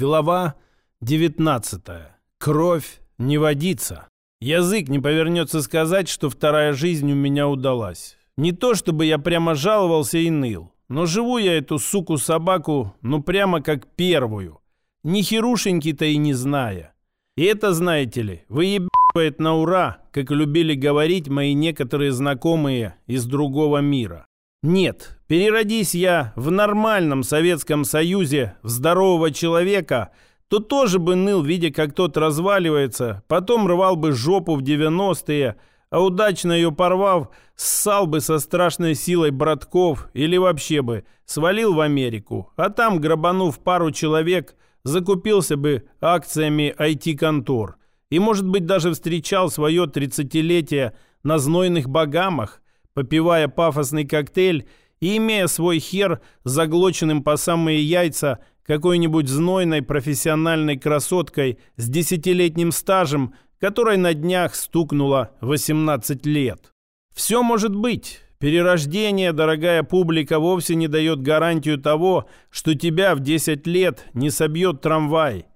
Глава 19. Кровь не водится. Язык не повернется сказать, что вторая жизнь у меня удалась. Не то, чтобы я прямо жаловался и ныл, но живу я эту суку-собаку, ну прямо как первую. Ни херушеньки-то и не зная. И это, знаете ли, выебывает на ура, как любили говорить мои некоторые знакомые из другого мира. Нет, переродись я в нормальном Советском Союзе в здорового человека, то тоже бы ныл, видя, как тот разваливается, потом рвал бы жопу в 90-е, а удачно ее порвав, ссал бы со страшной силой братков или вообще бы свалил в Америку, а там, грабанув пару человек, закупился бы акциями IT-контор и, может быть, даже встречал свое 30-летие на знойных богамах, попивая пафосный коктейль и имея свой хер заглоченным по самые яйца какой-нибудь знойной профессиональной красоткой с десятилетним стажем, которой на днях стукнуло 18 лет. Все может быть. Перерождение, дорогая публика, вовсе не дает гарантию того, что тебя в 10 лет не собьет трамвай.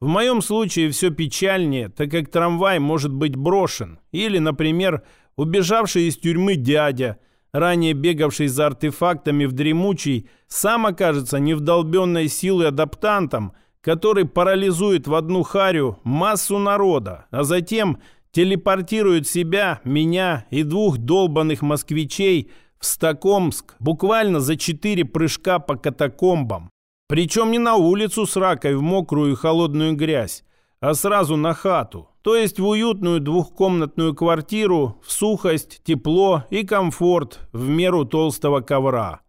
В моем случае все печальнее, так как трамвай может быть брошен. Или, например, убежавший из тюрьмы дядя, ранее бегавший за артефактами в дремучий, сам окажется невдолбенной силой адаптантом, который парализует в одну харю массу народа, а затем телепортирует себя, меня и двух долбанных москвичей в Стокомск буквально за четыре прыжка по катакомбам. Причем не на улицу с ракой в мокрую и холодную грязь, а сразу на хату, то есть в уютную двухкомнатную квартиру, в сухость, тепло и комфорт в меру толстого ковра.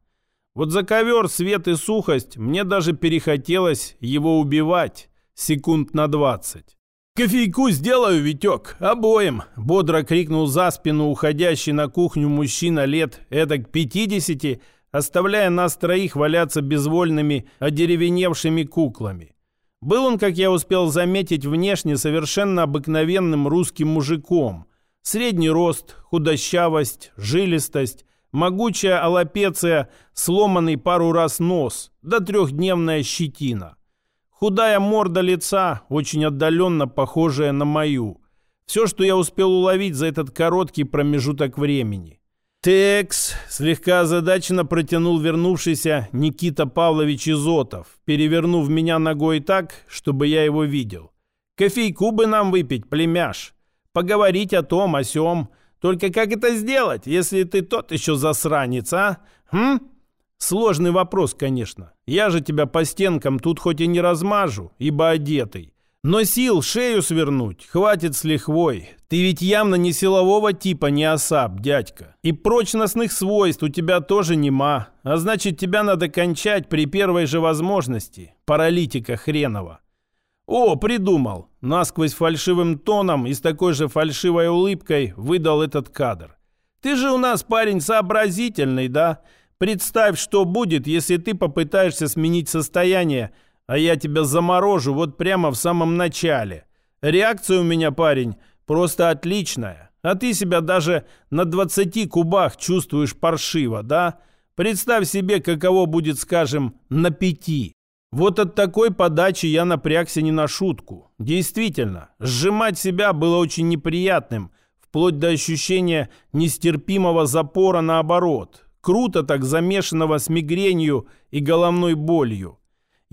Вот за ковер, свет и сухость мне даже перехотелось его убивать секунд на двадцать. «Кофейку сделаю, Витек, обоим!» — бодро крикнул за спину уходящий на кухню мужчина лет эдак пятидесяти, оставляя нас троих валяться безвольными, одеревеневшими куклами. Был он, как я успел заметить, внешне совершенно обыкновенным русским мужиком. Средний рост, худощавость, жилистость, могучая аллопеция, сломанный пару раз нос, да трехдневная щетина. Худая морда лица, очень отдаленно похожая на мою. Все, что я успел уловить за этот короткий промежуток времени. «Текс!» — слегка озадаченно протянул вернувшийся Никита Павлович Изотов, перевернув меня ногой так, чтобы я его видел. «Кофейку бы нам выпить, племяш. Поговорить о том, о сём. Только как это сделать, если ты тот еще засранец, а? Хм?» Сложный вопрос, конечно. Я же тебя по стенкам тут хоть и не размажу, ибо одетый. Но сил шею свернуть хватит с лихвой. Ты ведь явно не силового типа, не осап, дядька. И прочностных свойств у тебя тоже нема. А значит, тебя надо кончать при первой же возможности. Паралитика хренова. О, придумал. Насквозь фальшивым тоном и с такой же фальшивой улыбкой выдал этот кадр. Ты же у нас парень сообразительный, да? Представь, что будет, если ты попытаешься сменить состояние, а я тебя заморожу вот прямо в самом начале. Реакция у меня, парень, просто отличная. А ты себя даже на 20 кубах чувствуешь паршиво, да? Представь себе, каково будет, скажем, на пяти. Вот от такой подачи я напрягся не на шутку. Действительно, сжимать себя было очень неприятным, вплоть до ощущения нестерпимого запора наоборот. Круто так замешанного с мигренью и головной болью.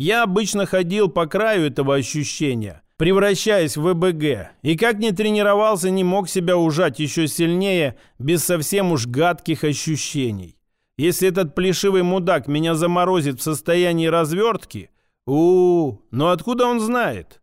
Я обычно ходил по краю этого ощущения, превращаясь в ВБГ, и как ни тренировался, не мог себя ужать еще сильнее, без совсем уж гадких ощущений. Если этот плешивый мудак меня заморозит в состоянии развертки, у, -у, -у но откуда он знает?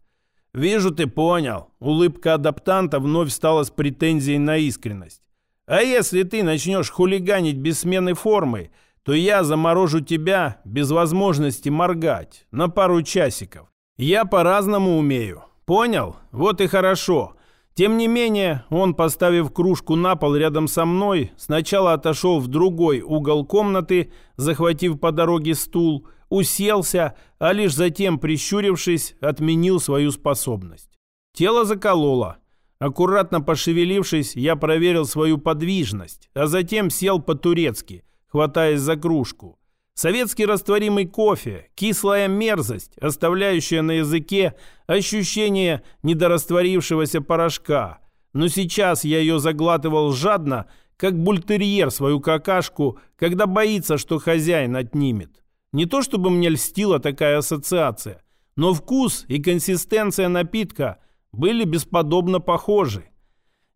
Вижу, ты понял. Улыбка адаптанта вновь стала с претензией на искренность. А если ты начнешь хулиганить без смены формы, то я заморожу тебя без возможности моргать на пару часиков. Я по-разному умею. Понял? Вот и хорошо. Тем не менее, он, поставив кружку на пол рядом со мной, сначала отошел в другой угол комнаты, захватив по дороге стул, уселся, а лишь затем, прищурившись, отменил свою способность. Тело закололо. Аккуратно пошевелившись, я проверил свою подвижность, а затем сел по-турецки, хватаясь за кружку. Советский растворимый кофе, кислая мерзость, оставляющая на языке ощущение недорастворившегося порошка. Но сейчас я ее заглатывал жадно, как бультерьер свою какашку, когда боится, что хозяин отнимет. Не то чтобы мне льстила такая ассоциация, но вкус и консистенция напитка были бесподобно похожи.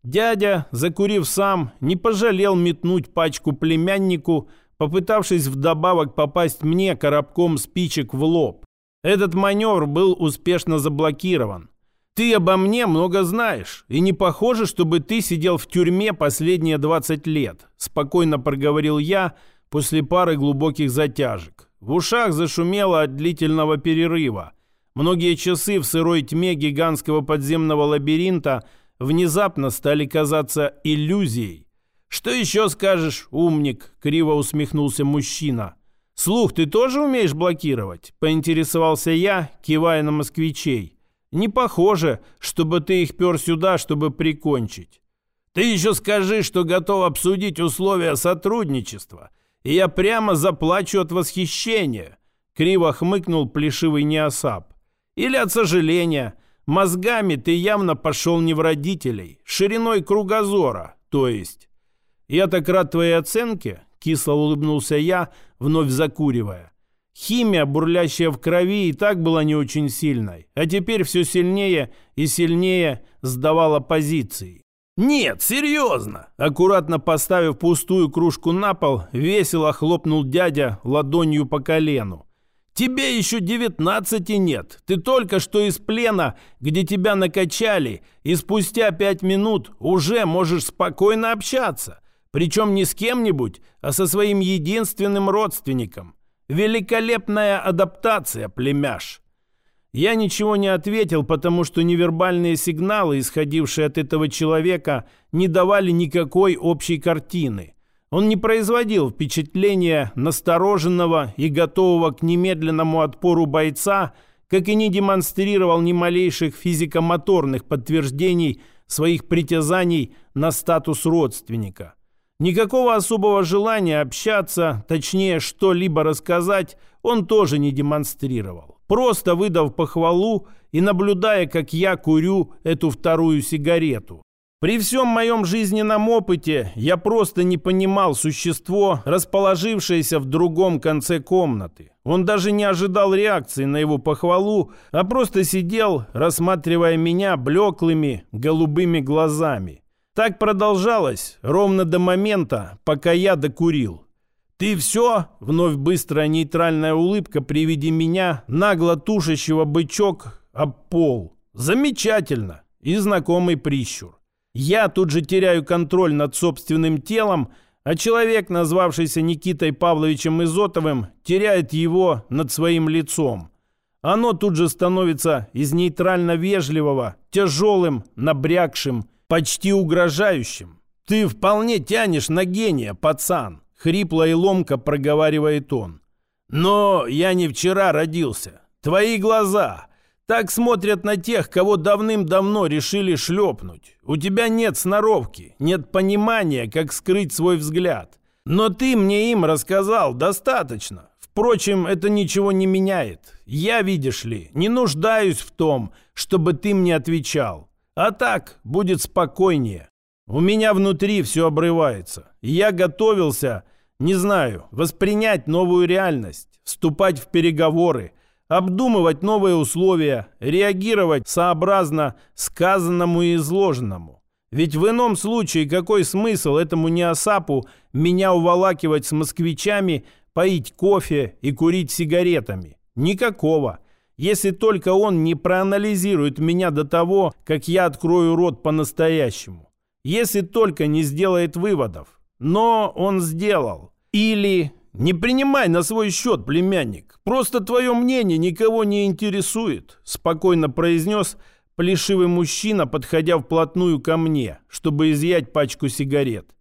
Дядя, закурив сам, не пожалел метнуть пачку племяннику, попытавшись вдобавок попасть мне коробком спичек в лоб. Этот маневр был успешно заблокирован. «Ты обо мне много знаешь, и не похоже, чтобы ты сидел в тюрьме последние 20 лет», спокойно проговорил я после пары глубоких затяжек. В ушах зашумело от длительного перерыва. Многие часы в сырой тьме гигантского подземного лабиринта внезапно стали казаться иллюзией. «Что еще скажешь, умник?» — криво усмехнулся мужчина. «Слух ты тоже умеешь блокировать?» — поинтересовался я, кивая на москвичей. «Не похоже, чтобы ты их пер сюда, чтобы прикончить». «Ты еще скажи, что готов обсудить условия сотрудничества, и я прямо заплачу от восхищения», — криво хмыкнул плешивый неосап. «Или от сожаления. Мозгами ты явно пошел не в родителей, шириной кругозора, то есть». «Я так рад твоей оценке», — кисло улыбнулся я, вновь закуривая. Химия, бурлящая в крови, и так была не очень сильной, а теперь все сильнее и сильнее сдавала позиции. «Нет, серьезно!» Аккуратно поставив пустую кружку на пол, весело хлопнул дядя ладонью по колену. «Тебе еще девятнадцати нет. Ты только что из плена, где тебя накачали, и спустя пять минут уже можешь спокойно общаться. Причем не с кем-нибудь, а со своим единственным родственником. Великолепная адаптация, племяш. Я ничего не ответил, потому что невербальные сигналы, исходившие от этого человека, не давали никакой общей картины. Он не производил впечатления настороженного и готового к немедленному отпору бойца, как и не демонстрировал ни малейших физико-моторных подтверждений своих притязаний на статус родственника. Никакого особого желания общаться, точнее что-либо рассказать, он тоже не демонстрировал. Просто выдав похвалу и наблюдая, как я курю эту вторую сигарету. При всем моем жизненном опыте я просто не понимал существо, расположившееся в другом конце комнаты. Он даже не ожидал реакции на его похвалу, а просто сидел, рассматривая меня блеклыми голубыми глазами. Так продолжалось ровно до момента, пока я докурил. «Ты все?» — вновь быстрая нейтральная улыбка при виде меня, нагло тушащего бычок об пол. «Замечательно!» и знакомый прищур. Я тут же теряю контроль над собственным телом, а человек, назвавшийся Никитой Павловичем Изотовым, теряет его над своим лицом. Оно тут же становится из нейтрально вежливого, тяжелым, набрякшим, почти угрожающим. «Ты вполне тянешь на гения, пацан», — хрипло и ломко проговаривает он. «Но я не вчера родился. Твои глаза так смотрят на тех, кого давным-давно решили шлепнуть. У тебя нет сноровки, нет понимания, как скрыть свой взгляд. Но ты мне им рассказал достаточно. Впрочем, это ничего не меняет. Я, видишь ли, не нуждаюсь в том, чтобы ты мне отвечал. А так будет спокойнее. У меня внутри все обрывается. Я готовился, не знаю, воспринять новую реальность, вступать в переговоры, обдумывать новые условия, реагировать сообразно сказанному и изложенному. Ведь в ином случае какой смысл этому неосапу меня уволакивать с москвичами, поить кофе и курить сигаретами? Никакого если только он не проанализирует меня до того, как я открою рот по-настоящему. Если только не сделает выводов. Но он сделал. Или не принимай на свой счет, племянник. Просто твое мнение никого не интересует, спокойно произнес плешивый мужчина, подходя вплотную ко мне, чтобы изъять пачку сигарет.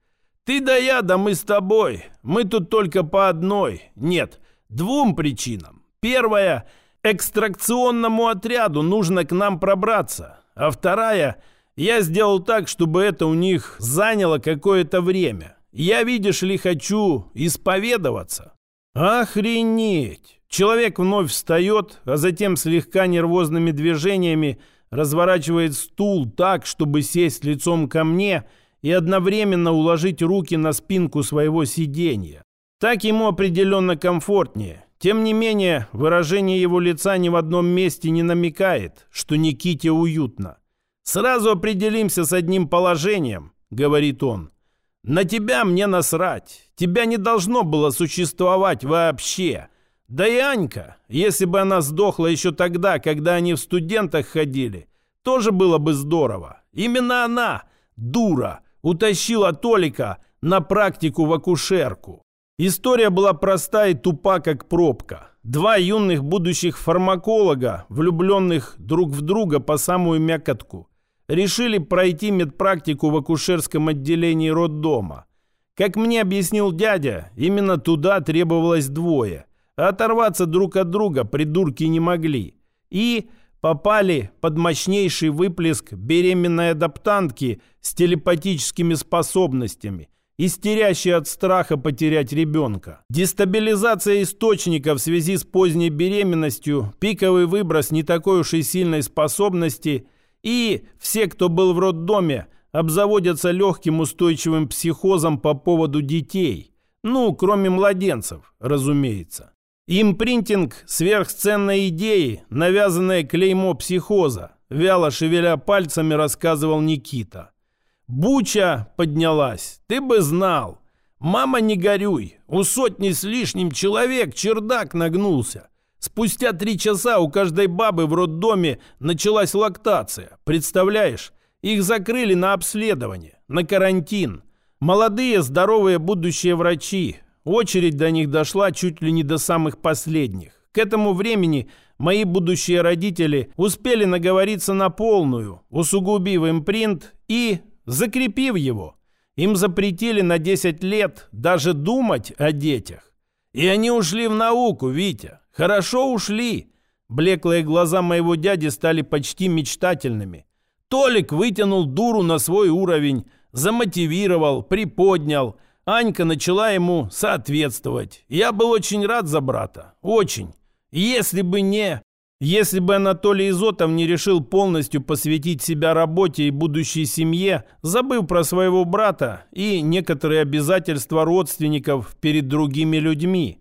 Ты да я, да мы с тобой. Мы тут только по одной, нет, двум причинам. Первая – экстракционному отряду нужно к нам пробраться. А вторая, я сделал так, чтобы это у них заняло какое-то время. Я, видишь ли, хочу исповедоваться. Охренеть! Человек вновь встает, а затем слегка нервозными движениями разворачивает стул так, чтобы сесть лицом ко мне и одновременно уложить руки на спинку своего сиденья. Так ему определенно комфортнее. Тем не менее, выражение его лица ни в одном месте не намекает, что Никите уютно. «Сразу определимся с одним положением», — говорит он. «На тебя мне насрать. Тебя не должно было существовать вообще. Да и Анька, если бы она сдохла еще тогда, когда они в студентах ходили, тоже было бы здорово. Именно она, дура, утащила Толика на практику в акушерку. История была проста и тупа, как пробка. Два юных будущих фармаколога, влюбленных друг в друга по самую мякотку, решили пройти медпрактику в акушерском отделении роддома. Как мне объяснил дядя, именно туда требовалось двое, оторваться друг от друга придурки не могли. И попали под мощнейший выплеск беременной адаптантки с телепатическими способностями – истерящий от страха потерять ребенка. Дестабилизация источника в связи с поздней беременностью, пиковый выброс не такой уж и сильной способности и все, кто был в роддоме, обзаводятся легким устойчивым психозом по поводу детей. Ну, кроме младенцев, разумеется. Импринтинг сверхценной идеи, навязанное клеймо психоза, вяло шевеля пальцами рассказывал Никита. Буча поднялась, ты бы знал. Мама, не горюй, у сотни с лишним человек чердак нагнулся. Спустя три часа у каждой бабы в роддоме началась лактация. Представляешь, их закрыли на обследование, на карантин. Молодые, здоровые будущие врачи. Очередь до них дошла чуть ли не до самых последних. К этому времени мои будущие родители успели наговориться на полную, усугубив импринт и закрепив его. Им запретили на 10 лет даже думать о детях. И они ушли в науку, Витя. Хорошо ушли. Блеклые глаза моего дяди стали почти мечтательными. Толик вытянул дуру на свой уровень, замотивировал, приподнял. Анька начала ему соответствовать. Я был очень рад за брата. Очень. Если бы не... Если бы Анатолий Изотов не решил полностью посвятить себя работе и будущей семье, забыв про своего брата и некоторые обязательства родственников перед другими людьми,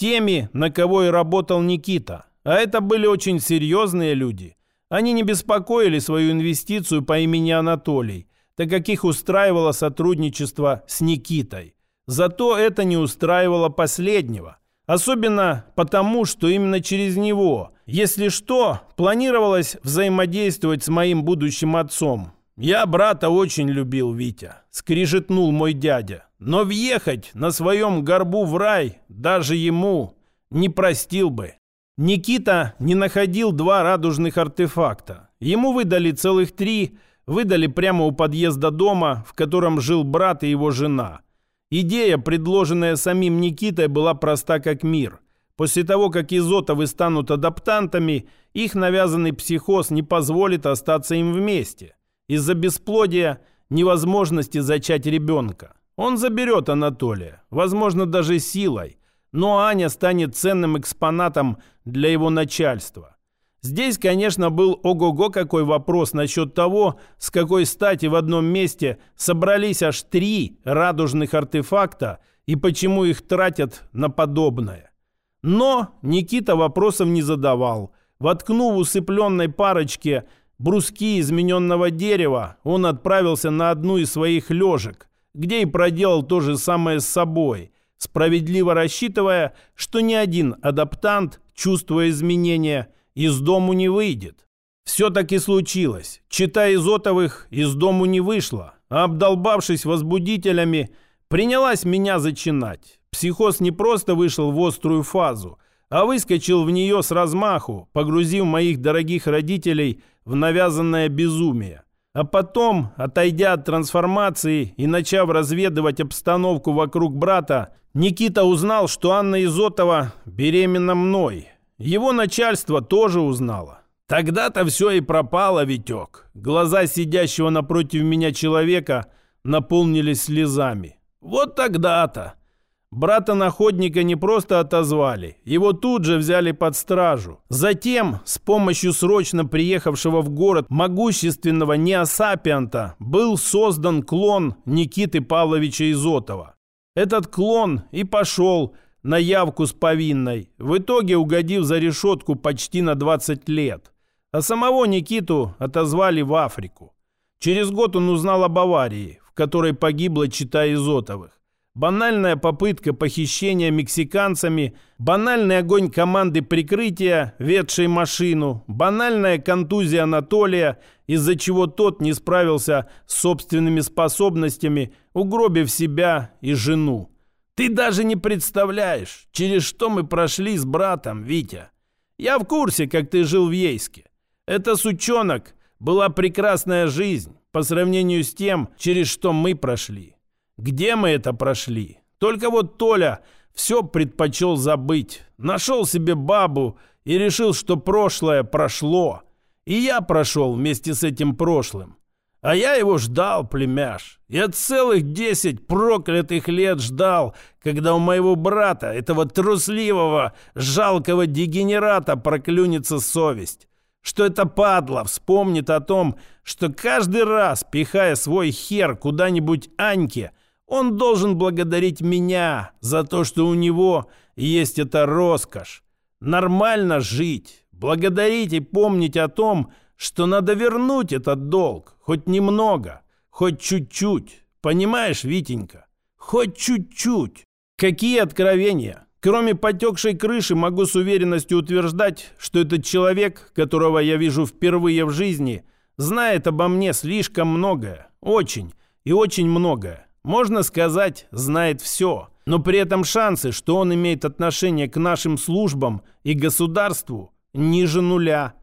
теми, на кого и работал Никита. А это были очень серьезные люди. Они не беспокоили свою инвестицию по имени Анатолий, так как их устраивало сотрудничество с Никитой. Зато это не устраивало последнего. Особенно потому, что именно через него, если что, планировалось взаимодействовать с моим будущим отцом. Я брата очень любил, Витя, скрижетнул мой дядя. Но въехать на своем горбу в рай даже ему не простил бы. Никита не находил два радужных артефакта. Ему выдали целых три, выдали прямо у подъезда дома, в котором жил брат и его жена – Идея, предложенная самим Никитой, была проста как мир. После того, как изотовы станут адаптантами, их навязанный психоз не позволит остаться им вместе. Из-за бесплодия невозможности зачать ребенка. Он заберет Анатолия, возможно, даже силой, но Аня станет ценным экспонатом для его начальства. Здесь, конечно, был ого-го какой вопрос насчет того, с какой стати в одном месте собрались аж три радужных артефакта и почему их тратят на подобное. Но Никита вопросов не задавал. Воткнув усыпленной парочке бруски измененного дерева, он отправился на одну из своих лежек, где и проделал то же самое с собой, справедливо рассчитывая, что ни один адаптант, чувствуя изменения, из дому не выйдет. Все таки случилось. Чита Изотовых из дому не вышла, а обдолбавшись возбудителями, принялась меня зачинать. Психоз не просто вышел в острую фазу, а выскочил в нее с размаху, погрузив моих дорогих родителей в навязанное безумие. А потом, отойдя от трансформации и начав разведывать обстановку вокруг брата, Никита узнал, что Анна Изотова беременна мной – его начальство тоже узнало. Тогда-то все и пропало, Витек. Глаза сидящего напротив меня человека наполнились слезами. Вот тогда-то. Брата-находника не просто отозвали, его тут же взяли под стражу. Затем, с помощью срочно приехавшего в город могущественного неосапианта, был создан клон Никиты Павловича Изотова. Этот клон и пошел на явку с повинной, в итоге угодив за решетку почти на 20 лет. А самого Никиту отозвали в Африку. Через год он узнал об аварии, в которой погибла чита Изотовых. Банальная попытка похищения мексиканцами, банальный огонь команды прикрытия, ведшей машину, банальная контузия Анатолия, из-за чего тот не справился с собственными способностями, угробив себя и жену. Ты даже не представляешь, через что мы прошли с братом, Витя. Я в курсе, как ты жил в Ейске. Это, сучонок, была прекрасная жизнь по сравнению с тем, через что мы прошли. Где мы это прошли? Только вот Толя все предпочел забыть. Нашел себе бабу и решил, что прошлое прошло. И я прошел вместе с этим прошлым. А я его ждал, племяш. Я целых десять проклятых лет ждал, когда у моего брата, этого трусливого, жалкого дегенерата, проклюнется совесть. Что это падла вспомнит о том, что каждый раз, пихая свой хер куда-нибудь Аньке, он должен благодарить меня за то, что у него есть эта роскошь. Нормально жить, благодарить и помнить о том, что надо вернуть этот долг, хоть немного, хоть чуть-чуть. Понимаешь, Витенька? Хоть чуть-чуть. Какие откровения? Кроме потекшей крыши, могу с уверенностью утверждать, что этот человек, которого я вижу впервые в жизни, знает обо мне слишком многое. Очень и очень многое. Можно сказать, знает все, но при этом шансы, что он имеет отношение к нашим службам и государству, ниже нуля.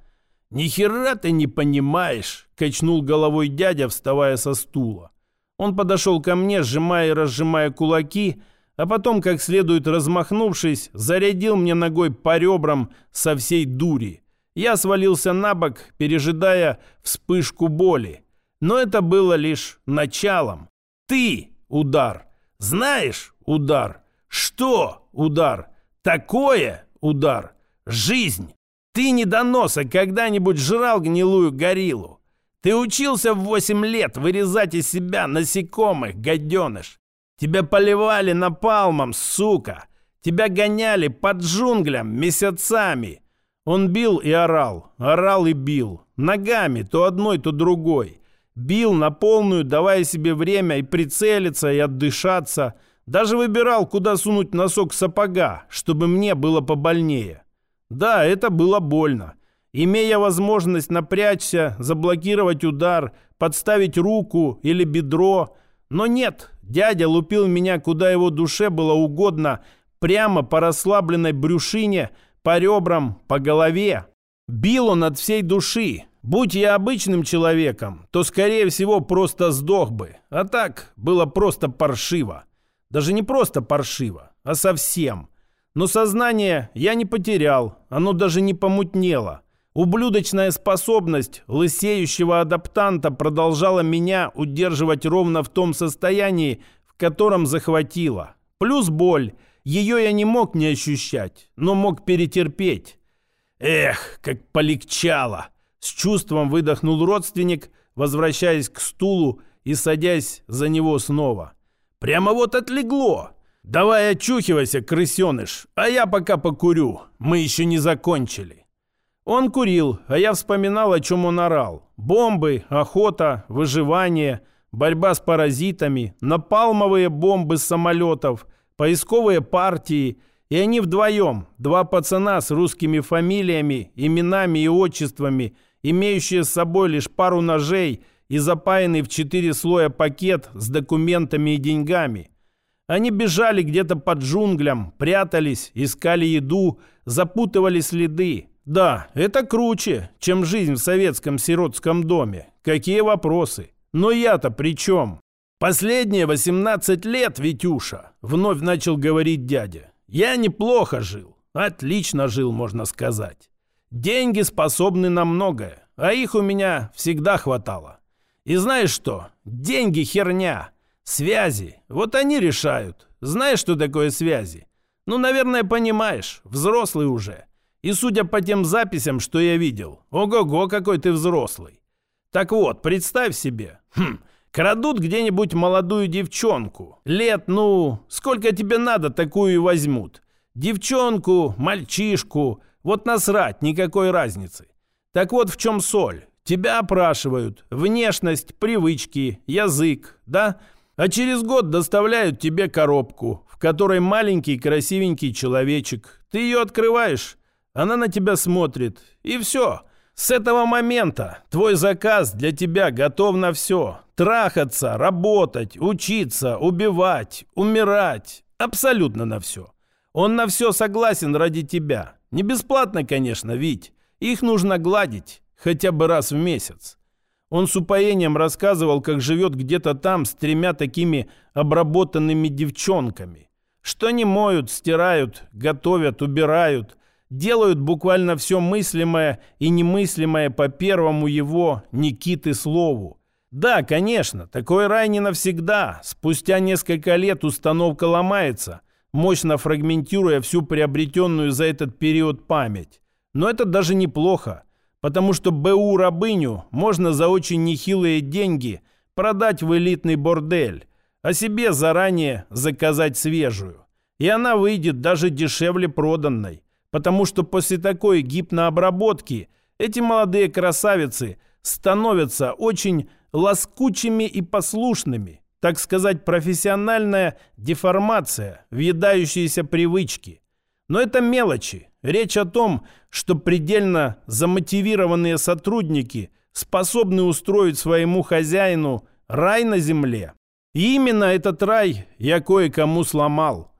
«Ни хера ты не понимаешь», — качнул головой дядя, вставая со стула. Он подошел ко мне, сжимая и разжимая кулаки, а потом, как следует размахнувшись, зарядил мне ногой по ребрам со всей дури. Я свалился на бок, пережидая вспышку боли. Но это было лишь началом. Ты – удар. Знаешь – удар. Что – удар. Такое – удар. Жизнь. Ты, недоноса, когда-нибудь жрал гнилую гориллу? Ты учился в восемь лет вырезать из себя насекомых, гаденыш. Тебя поливали напалмом, сука. Тебя гоняли под джунглям месяцами. Он бил и орал, орал и бил. Ногами, то одной, то другой. Бил на полную, давая себе время и прицелиться, и отдышаться. Даже выбирал, куда сунуть носок сапога, чтобы мне было побольнее. Да, это было больно. Имея возможность напрячься, заблокировать удар, подставить руку или бедро. Но нет, дядя лупил меня, куда его душе было угодно, прямо по расслабленной брюшине, по ребрам, по голове. Бил он от всей души, Будь я обычным человеком, то, скорее всего, просто сдох бы. А так было просто паршиво. Даже не просто паршиво, а совсем. Но сознание я не потерял, оно даже не помутнело. Ублюдочная способность лысеющего адаптанта продолжала меня удерживать ровно в том состоянии, в котором захватила. Плюс боль. Ее я не мог не ощущать, но мог перетерпеть. Эх, как полегчало! С чувством выдохнул родственник, возвращаясь к стулу и садясь за него снова. «Прямо вот отлегло! Давай очухивайся, крысеныш, а я пока покурю, мы еще не закончили». Он курил, а я вспоминал, о чем он орал. Бомбы, охота, выживание, борьба с паразитами, напалмовые бомбы с самолетов, поисковые партии – и они вдвоем, два пацана с русскими фамилиями, именами и отчествами, имеющие с собой лишь пару ножей и запаянный в четыре слоя пакет с документами и деньгами. Они бежали где-то под джунглям, прятались, искали еду, запутывали следы. Да, это круче, чем жизнь в советском сиротском доме. Какие вопросы? Но я-то при чем? Последние 18 лет, Витюша, вновь начал говорить дядя. Я неплохо жил. Отлично жил, можно сказать. Деньги способны на многое, а их у меня всегда хватало. И знаешь что? Деньги херня. Связи. Вот они решают. Знаешь, что такое связи? Ну, наверное, понимаешь. Взрослый уже. И судя по тем записям, что я видел, ого-го, какой ты взрослый. Так вот, представь себе. Хм, крадут где-нибудь молодую девчонку. Лет, ну, сколько тебе надо, такую и возьмут. Девчонку, мальчишку. Вот насрать, никакой разницы. Так вот в чем соль. Тебя опрашивают. Внешность, привычки, язык, да? А через год доставляют тебе коробку, в которой маленький красивенький человечек. Ты ее открываешь, она на тебя смотрит, и все. С этого момента твой заказ для тебя готов на все. Трахаться, работать, учиться, убивать, умирать. Абсолютно на все. Он на все согласен ради тебя. Не бесплатно, конечно, Вить. Их нужно гладить хотя бы раз в месяц. Он с упоением рассказывал, как живет где-то там с тремя такими обработанными девчонками. Что не моют, стирают, готовят, убирают, делают буквально все мыслимое и немыслимое по первому его Никиты слову. Да, конечно, такой рай не навсегда. Спустя несколько лет установка ломается, мощно фрагментируя всю приобретенную за этот период память. Но это даже неплохо потому что БУ рабыню можно за очень нехилые деньги продать в элитный бордель, а себе заранее заказать свежую. И она выйдет даже дешевле проданной, потому что после такой гипнообработки эти молодые красавицы становятся очень лоскучими и послушными, так сказать, профессиональная деформация, въедающиеся привычки. Но это мелочи, Речь о том, что предельно замотивированные сотрудники способны устроить своему хозяину рай на земле. И именно этот рай я кое-кому сломал.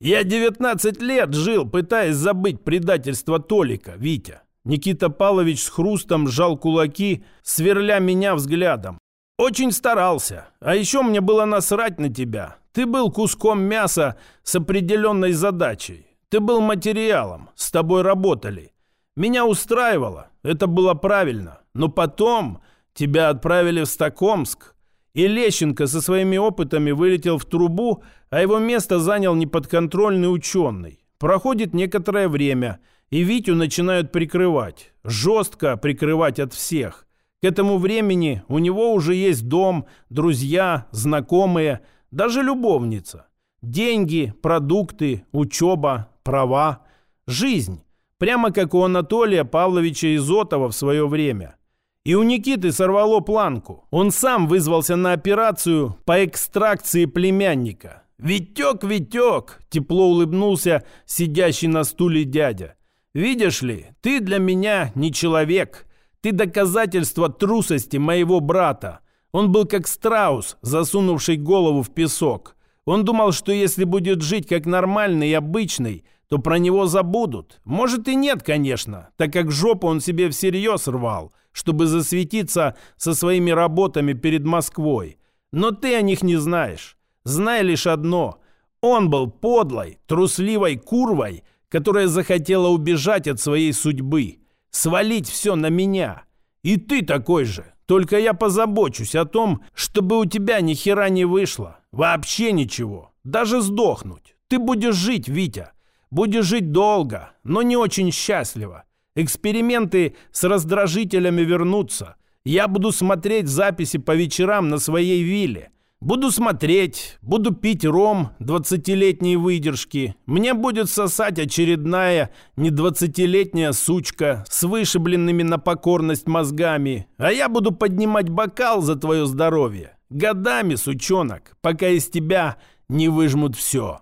Я 19 лет жил, пытаясь забыть предательство Толика, Витя. Никита Павлович с хрустом сжал кулаки, сверля меня взглядом. Очень старался. А еще мне было насрать на тебя. Ты был куском мяса с определенной задачей. Ты был материалом, с тобой работали. Меня устраивало, это было правильно. Но потом тебя отправили в Стокомск, и Лещенко со своими опытами вылетел в трубу, а его место занял неподконтрольный ученый. Проходит некоторое время, и Витю начинают прикрывать. Жестко прикрывать от всех. К этому времени у него уже есть дом, друзья, знакомые, даже любовница. Деньги, продукты, учеба, права, жизнь. Прямо как у Анатолия Павловича Изотова в свое время. И у Никиты сорвало планку. Он сам вызвался на операцию по экстракции племянника. «Витек, Витек!» – тепло улыбнулся сидящий на стуле дядя. «Видишь ли, ты для меня не человек. Ты доказательство трусости моего брата. Он был как страус, засунувший голову в песок. Он думал, что если будет жить как нормальный и обычный, то про него забудут. Может и нет, конечно, так как жопу он себе всерьез рвал, чтобы засветиться со своими работами перед Москвой. Но ты о них не знаешь. Знай лишь одно. Он был подлой, трусливой курвой, которая захотела убежать от своей судьбы, свалить все на меня. И ты такой же. Только я позабочусь о том, чтобы у тебя ни хера не вышло. Вообще ничего. Даже сдохнуть. Ты будешь жить, Витя. Будешь жить долго, но не очень счастливо. Эксперименты с раздражителями вернутся. Я буду смотреть записи по вечерам на своей вилле. Буду смотреть, буду пить ром 20-летней выдержки. Мне будет сосать очередная не 20-летняя сучка с вышибленными на покорность мозгами. А я буду поднимать бокал за твое здоровье. Годами, сучонок, пока из тебя не выжмут все.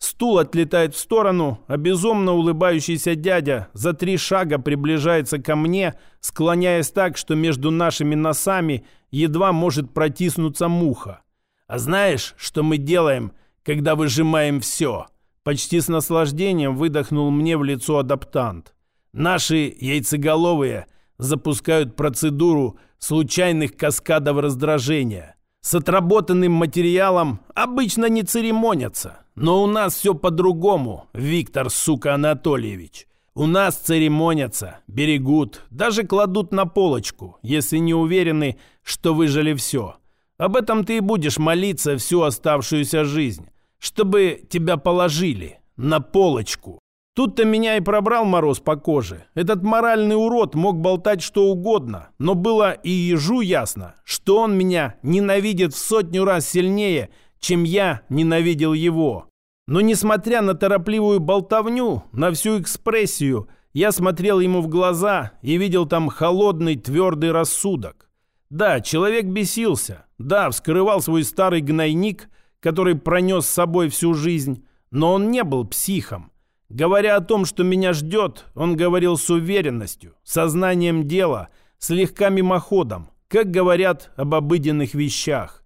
Стул отлетает в сторону, а безумно улыбающийся дядя за три шага приближается ко мне, склоняясь так, что между нашими носами едва может протиснуться муха. «А знаешь, что мы делаем, когда выжимаем все?» Почти с наслаждением выдохнул мне в лицо адаптант. «Наши яйцеголовые запускают процедуру случайных каскадов раздражения. С отработанным материалом обычно не церемонят». Но у нас все по-другому, Виктор, сука, Анатольевич. У нас церемонятся, берегут, даже кладут на полочку, если не уверены, что выжили все. Об этом ты и будешь молиться всю оставшуюся жизнь, чтобы тебя положили на полочку. Тут-то меня и пробрал мороз по коже. Этот моральный урод мог болтать что угодно, но было и ежу ясно, что он меня ненавидит в сотню раз сильнее, чем я ненавидел его. Но несмотря на торопливую болтовню, на всю экспрессию, я смотрел ему в глаза и видел там холодный твердый рассудок. Да, человек бесился, да, вскрывал свой старый гнойник, который пронес с собой всю жизнь, но он не был психом. Говоря о том, что меня ждет, он говорил с уверенностью, сознанием дела, слегка мимоходом, как говорят об обыденных вещах.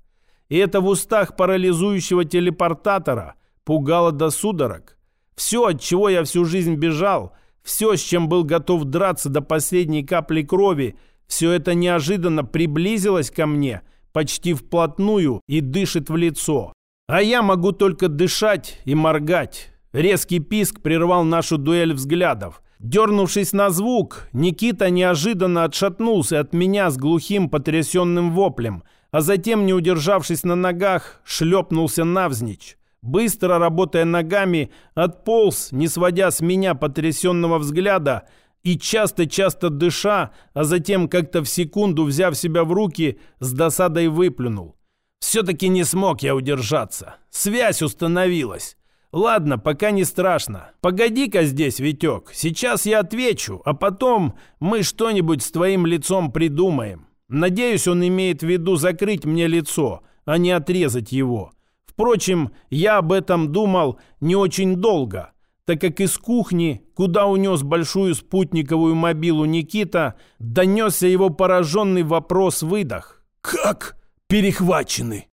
И это в устах парализующего телепортатора пугало до судорог. Все, от чего я всю жизнь бежал, все, с чем был готов драться до последней капли крови, все это неожиданно приблизилось ко мне почти вплотную и дышит в лицо. А я могу только дышать и моргать, Резкий писк прервал нашу дуэль взглядов. Дернувшись на звук, Никита неожиданно отшатнулся от меня с глухим потрясенным воплем, а затем, не удержавшись на ногах, шлепнулся навзничь. Быстро работая ногами, отполз, не сводя с меня потрясенного взгляда, и часто-часто дыша, а затем как-то в секунду, взяв себя в руки, с досадой выплюнул. Все-таки не смог я удержаться. Связь установилась. «Ладно, пока не страшно. Погоди-ка здесь, Витек. Сейчас я отвечу, а потом мы что-нибудь с твоим лицом придумаем. Надеюсь, он имеет в виду закрыть мне лицо, а не отрезать его. Впрочем, я об этом думал не очень долго, так как из кухни, куда унес большую спутниковую мобилу Никита, донесся его пораженный вопрос-выдох. «Как перехвачены?»